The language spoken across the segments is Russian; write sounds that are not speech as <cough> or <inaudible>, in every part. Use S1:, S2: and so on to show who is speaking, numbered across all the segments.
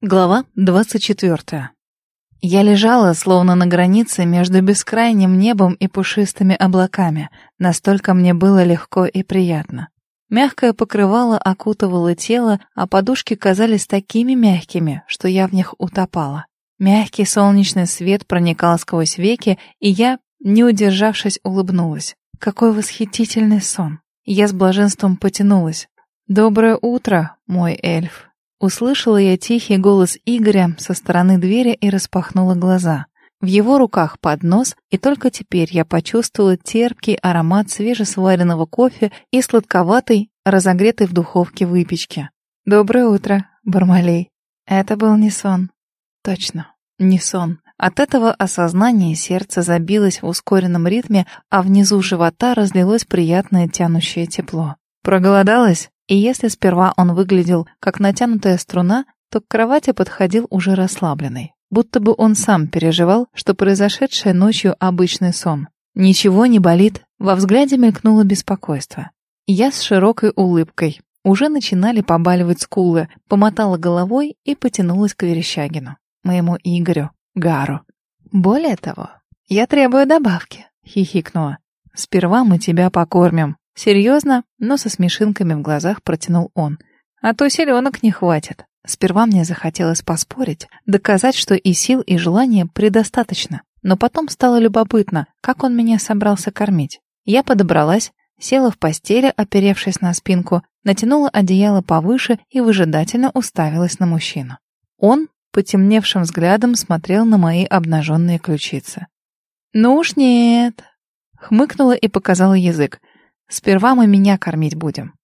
S1: Глава 24. Я лежала, словно на границе между бескрайним небом и пушистыми облаками. Настолько мне было легко и приятно. Мягкое покрывало окутывало тело, а подушки казались такими мягкими, что я в них утопала. Мягкий солнечный свет проникал сквозь веки, и я, не удержавшись, улыбнулась. Какой восхитительный сон. Я с блаженством потянулась. «Доброе утро, мой эльф». Услышала я тихий голос Игоря со стороны двери и распахнула глаза. В его руках поднос, и только теперь я почувствовала терпкий аромат свежесваренного кофе и сладковатой, разогретой в духовке выпечки. «Доброе утро, Бармалей». Это был не сон. Точно, не сон. От этого осознания сердце забилось в ускоренном ритме, а внизу живота разлилось приятное тянущее тепло. «Проголодалась?» И если сперва он выглядел как натянутая струна, то к кровати подходил уже расслабленный. Будто бы он сам переживал, что произошедшее ночью обычный сон. Ничего не болит, во взгляде мелькнуло беспокойство. Я с широкой улыбкой. Уже начинали побаливать скулы, помотала головой и потянулась к Верещагину, моему Игорю, Гару. «Более того, я требую добавки», — хихикнула. «Сперва мы тебя покормим», Серьезно, но со смешинками в глазах протянул он. А то селенок не хватит. Сперва мне захотелось поспорить, доказать, что и сил, и желания предостаточно. Но потом стало любопытно, как он меня собрался кормить. Я подобралась, села в постели, оперевшись на спинку, натянула одеяло повыше и выжидательно уставилась на мужчину. Он потемневшим взглядом смотрел на мои обнаженные ключицы. «Ну уж нет!» Хмыкнула и показала язык. Сперва мы меня кормить будем».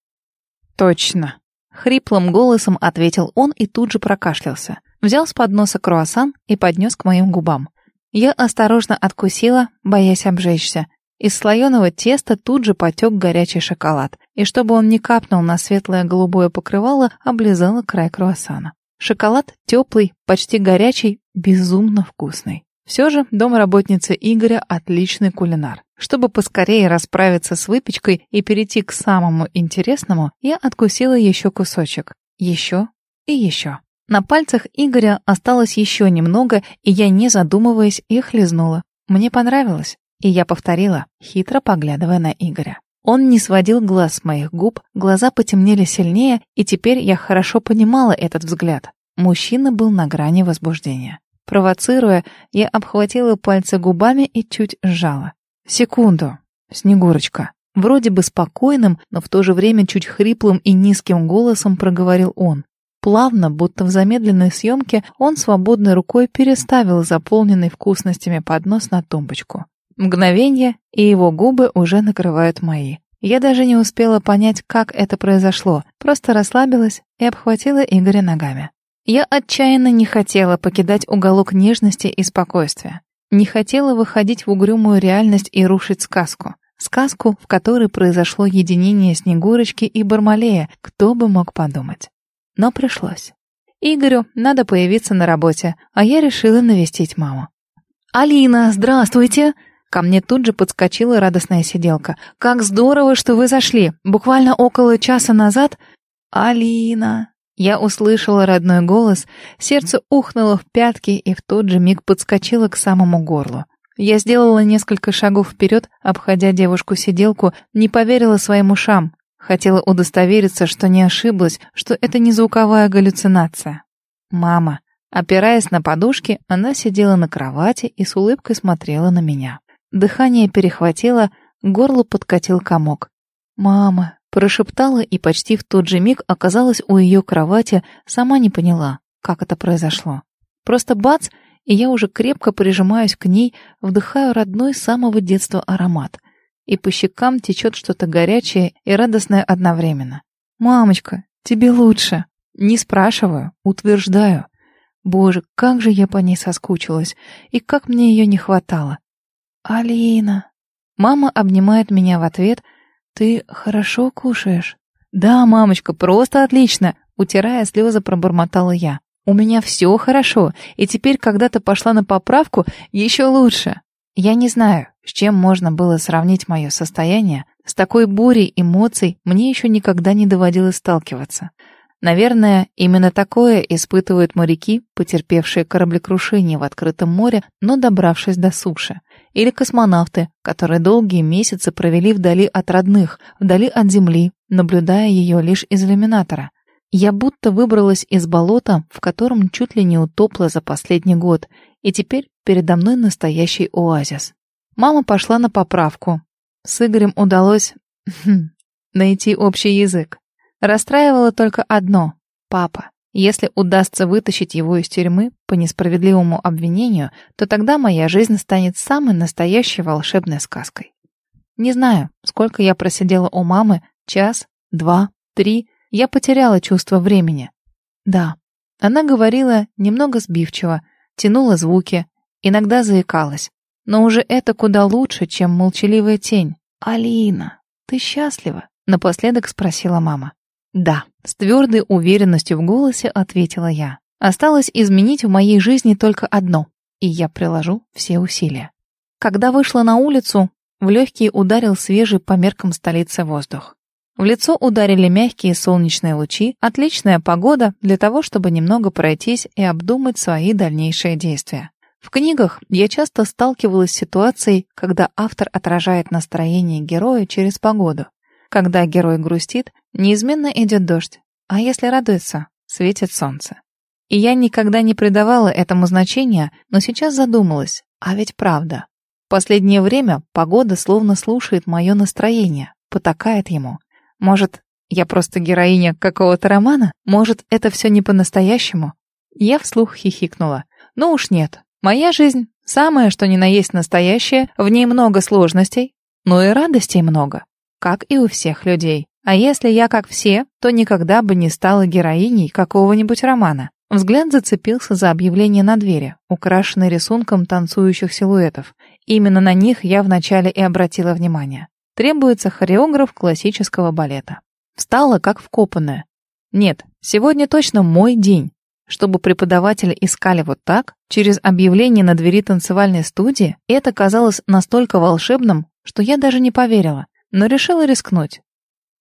S1: «Точно», — хриплым голосом ответил он и тут же прокашлялся. Взял с подноса круассан и поднес к моим губам. Я осторожно откусила, боясь обжечься. Из слоеного теста тут же потек горячий шоколад, и чтобы он не капнул на светлое голубое покрывало, облизала край круассана. Шоколад теплый, почти горячий, безумно вкусный. Все же домработница Игоря отличный кулинар. Чтобы поскорее расправиться с выпечкой и перейти к самому интересному, я откусила еще кусочек. Еще и еще. На пальцах Игоря осталось еще немного, и я, не задумываясь, их лизнула. Мне понравилось, и я повторила, хитро поглядывая на Игоря. Он не сводил глаз с моих губ, глаза потемнели сильнее, и теперь я хорошо понимала этот взгляд. Мужчина был на грани возбуждения. Провоцируя, я обхватила пальцы губами и чуть сжала. «Секунду, Снегурочка». Вроде бы спокойным, но в то же время чуть хриплым и низким голосом проговорил он. Плавно, будто в замедленной съемке, он свободной рукой переставил заполненный вкусностями поднос на тумбочку. Мгновение, и его губы уже накрывают мои. Я даже не успела понять, как это произошло, просто расслабилась и обхватила Игоря ногами. Я отчаянно не хотела покидать уголок нежности и спокойствия. Не хотела выходить в угрюмую реальность и рушить сказку. Сказку, в которой произошло единение Снегурочки и Бармалея, кто бы мог подумать. Но пришлось. Игорю надо появиться на работе, а я решила навестить маму. «Алина, здравствуйте!» Ко мне тут же подскочила радостная сиделка. «Как здорово, что вы зашли! Буквально около часа назад...» «Алина...» Я услышала родной голос, сердце ухнуло в пятки и в тот же миг подскочило к самому горлу. Я сделала несколько шагов вперед, обходя девушку-сиделку, не поверила своим ушам. Хотела удостовериться, что не ошиблась, что это не звуковая галлюцинация. Мама. Опираясь на подушки, она сидела на кровати и с улыбкой смотрела на меня. Дыхание перехватило, горло подкатил комок. «Мама, Прошептала и почти в тот же миг оказалась у ее кровати, сама не поняла, как это произошло. Просто бац, и я уже крепко прижимаюсь к ней, вдыхаю родной с самого детства аромат. И по щекам течет что-то горячее и радостное одновременно. «Мамочка, тебе лучше!» Не спрашиваю, утверждаю. Боже, как же я по ней соскучилась, и как мне ее не хватало. «Алина!» Мама обнимает меня в ответ — «Ты хорошо кушаешь?» «Да, мамочка, просто отлично!» Утирая слезы, пробормотала я. «У меня все хорошо, и теперь, когда ты пошла на поправку, еще лучше!» Я не знаю, с чем можно было сравнить мое состояние. С такой бурей эмоций мне еще никогда не доводилось сталкиваться. Наверное, именно такое испытывают моряки, потерпевшие кораблекрушение в открытом море, но добравшись до суши. Или космонавты, которые долгие месяцы провели вдали от родных, вдали от Земли, наблюдая ее лишь из иллюминатора. Я будто выбралась из болота, в котором чуть ли не утопла за последний год, и теперь передо мной настоящий оазис. Мама пошла на поправку. С Игорем удалось <laughs> хм, найти общий язык. Расстраивало только одно — папа. Если удастся вытащить его из тюрьмы по несправедливому обвинению, то тогда моя жизнь станет самой настоящей волшебной сказкой. Не знаю, сколько я просидела у мамы, час, два, три, я потеряла чувство времени. Да, она говорила немного сбивчиво, тянула звуки, иногда заикалась. Но уже это куда лучше, чем молчаливая тень. «Алина, ты счастлива?» — напоследок спросила мама. «Да», — с твердой уверенностью в голосе ответила я. «Осталось изменить в моей жизни только одно, и я приложу все усилия». Когда вышла на улицу, в легкие ударил свежий по меркам столицы воздух. В лицо ударили мягкие солнечные лучи, отличная погода для того, чтобы немного пройтись и обдумать свои дальнейшие действия. В книгах я часто сталкивалась с ситуацией, когда автор отражает настроение героя через погоду. Когда герой грустит, неизменно идет дождь, а если радуется, светит солнце. И я никогда не придавала этому значения, но сейчас задумалась, а ведь правда. В последнее время погода словно слушает мое настроение, потакает ему. Может, я просто героиня какого-то романа? Может, это все не по-настоящему? Я вслух хихикнула. Ну уж нет. Моя жизнь самое, что ни на есть настоящее, в ней много сложностей, но и радостей много как и у всех людей. А если я как все, то никогда бы не стала героиней какого-нибудь романа. Взгляд зацепился за объявление на двери, украшенное рисунком танцующих силуэтов. Именно на них я вначале и обратила внимание. Требуется хореограф классического балета. Встала как вкопанная. Нет, сегодня точно мой день. Чтобы преподаватели искали вот так, через объявление на двери танцевальной студии, это казалось настолько волшебным, что я даже не поверила но решила рискнуть.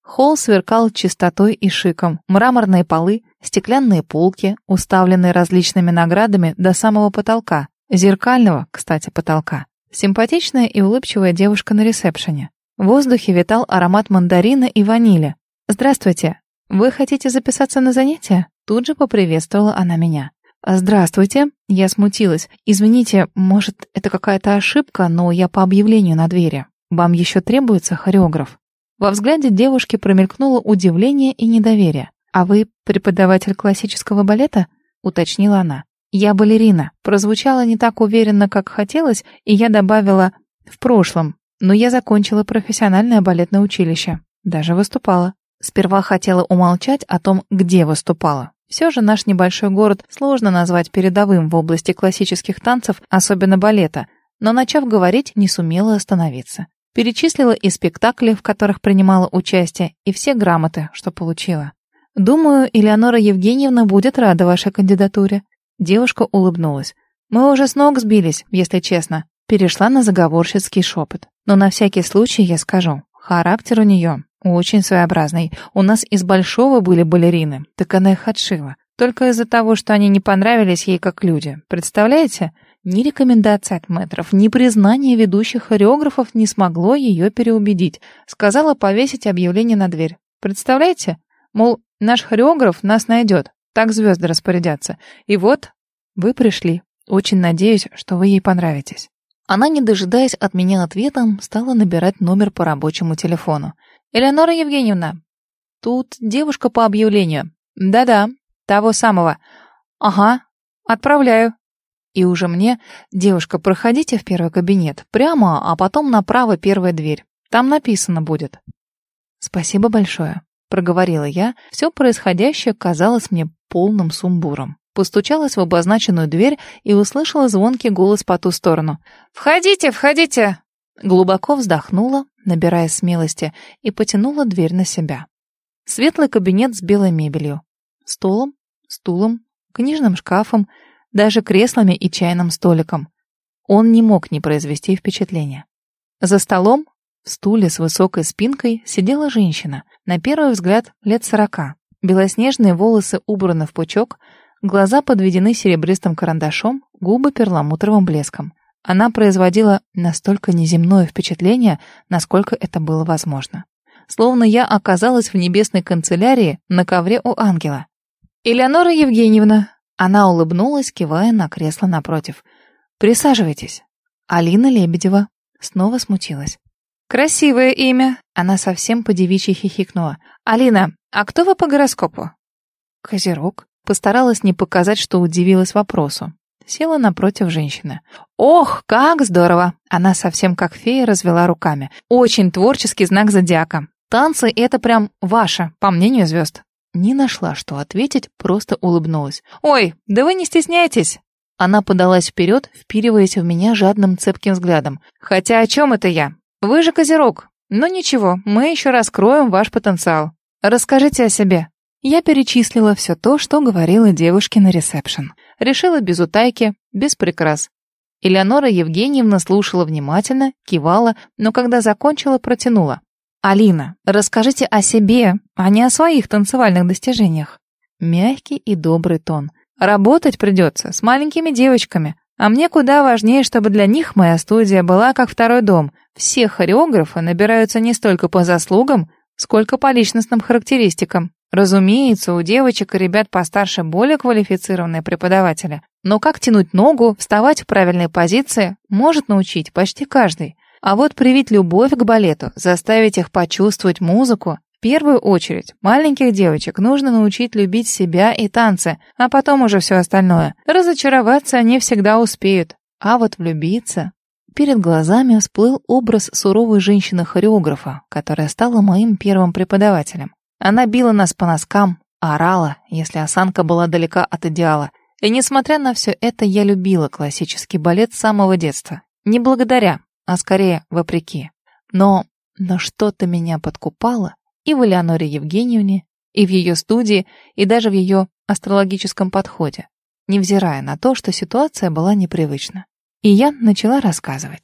S1: Холл сверкал чистотой и шиком, мраморные полы, стеклянные полки, уставленные различными наградами до самого потолка, зеркального, кстати, потолка. Симпатичная и улыбчивая девушка на ресепшене. В воздухе витал аромат мандарина и ванили. «Здравствуйте. Вы хотите записаться на занятия?» Тут же поприветствовала она меня. «Здравствуйте». Я смутилась. «Извините, может, это какая-то ошибка, но я по объявлению на двери. Вам еще требуется хореограф?» Во взгляде девушки промелькнуло удивление и недоверие. «А вы преподаватель классического балета?» — уточнила она. «Я балерина». Прозвучало не так уверенно, как хотелось, и я добавила «в прошлом». Но я закончила профессиональное балетное училище. Даже выступала. Сперва хотела умолчать о том, где выступала. Все же наш небольшой город сложно назвать передовым в области классических танцев, особенно балета, но, начав говорить, не сумела остановиться. Перечислила и спектакли, в которых принимала участие, и все грамоты, что получила. «Думаю, Элеонора Евгеньевна будет рада вашей кандидатуре». Девушка улыбнулась. «Мы уже с ног сбились, если честно». Перешла на заговорщицкий шепот. «Но на всякий случай я скажу. Характер у нее очень своеобразный. У нас из Большого были балерины, так она их отшила. Только из-за того, что они не понравились ей как люди. Представляете? Ни рекомендация от мэтров, ни признание ведущих хореографов не смогло ее переубедить. Сказала повесить объявление на дверь. Представляете? Мол, наш хореограф нас найдет. Так звезды распорядятся. И вот вы пришли. Очень надеюсь, что вы ей понравитесь. Она, не дожидаясь от меня ответа, стала набирать номер по рабочему телефону. «Элеонора Евгеньевна, тут девушка по объявлению. Да-да, того самого. Ага, отправляю. И уже мне, девушка, проходите в первый кабинет, прямо, а потом направо первая дверь. Там написано будет. Спасибо большое, проговорила я. Все происходящее казалось мне полным сумбуром. Постучалась в обозначенную дверь и услышала звонкий голос по ту сторону. «Входите, входите!» Глубоко вздохнула, набирая смелости, и потянула дверь на себя. Светлый кабинет с белой мебелью. Столом, стулом, книжным шкафом — даже креслами и чайным столиком. Он не мог не произвести впечатления. За столом, в стуле с высокой спинкой, сидела женщина, на первый взгляд лет сорока. Белоснежные волосы убраны в пучок, глаза подведены серебристым карандашом, губы перламутровым блеском. Она производила настолько неземное впечатление, насколько это было возможно. Словно я оказалась в небесной канцелярии на ковре у ангела. «Элеонора Евгеньевна!» Она улыбнулась, кивая на кресло напротив. «Присаживайтесь». Алина Лебедева снова смутилась. «Красивое имя!» Она совсем по-девичьи хихикнула. «Алина, а кто вы по гороскопу?» «Козерог». Постаралась не показать, что удивилась вопросу. Села напротив женщины. «Ох, как здорово!» Она совсем как фея развела руками. «Очень творческий знак зодиака. Танцы — это прям ваше, по мнению звезд». Не нашла, что ответить, просто улыбнулась. «Ой, да вы не стесняйтесь!» Она подалась вперед, впириваясь в меня жадным цепким взглядом. «Хотя о чем это я? Вы же козерог. Но ничего, мы еще раскроем ваш потенциал. Расскажите о себе». Я перечислила все то, что говорила девушке на ресепшн. Решила без утайки, без прикрас. Элеонора Евгеньевна слушала внимательно, кивала, но когда закончила, протянула. «Алина, расскажите о себе, а не о своих танцевальных достижениях». Мягкий и добрый тон. «Работать придется с маленькими девочками, а мне куда важнее, чтобы для них моя студия была как второй дом. Все хореографы набираются не столько по заслугам, сколько по личностным характеристикам. Разумеется, у девочек и ребят постарше более квалифицированные преподаватели. Но как тянуть ногу, вставать в правильной позиции, может научить почти каждый. А вот привить любовь к балету, заставить их почувствовать музыку, в первую очередь, маленьких девочек нужно научить любить себя и танцы, а потом уже все остальное. Разочароваться они всегда успеют, а вот влюбиться... Перед глазами всплыл образ суровой женщины-хореографа, которая стала моим первым преподавателем. Она била нас по носкам, орала, если осанка была далека от идеала. И несмотря на все это, я любила классический балет с самого детства. Не благодаря, а скорее вопреки. Но, но что-то меня подкупало и в Элеоноре Евгеньевне, и в ее студии, и даже в ее астрологическом подходе, невзирая на то, что ситуация была непривычна. И я начала рассказывать.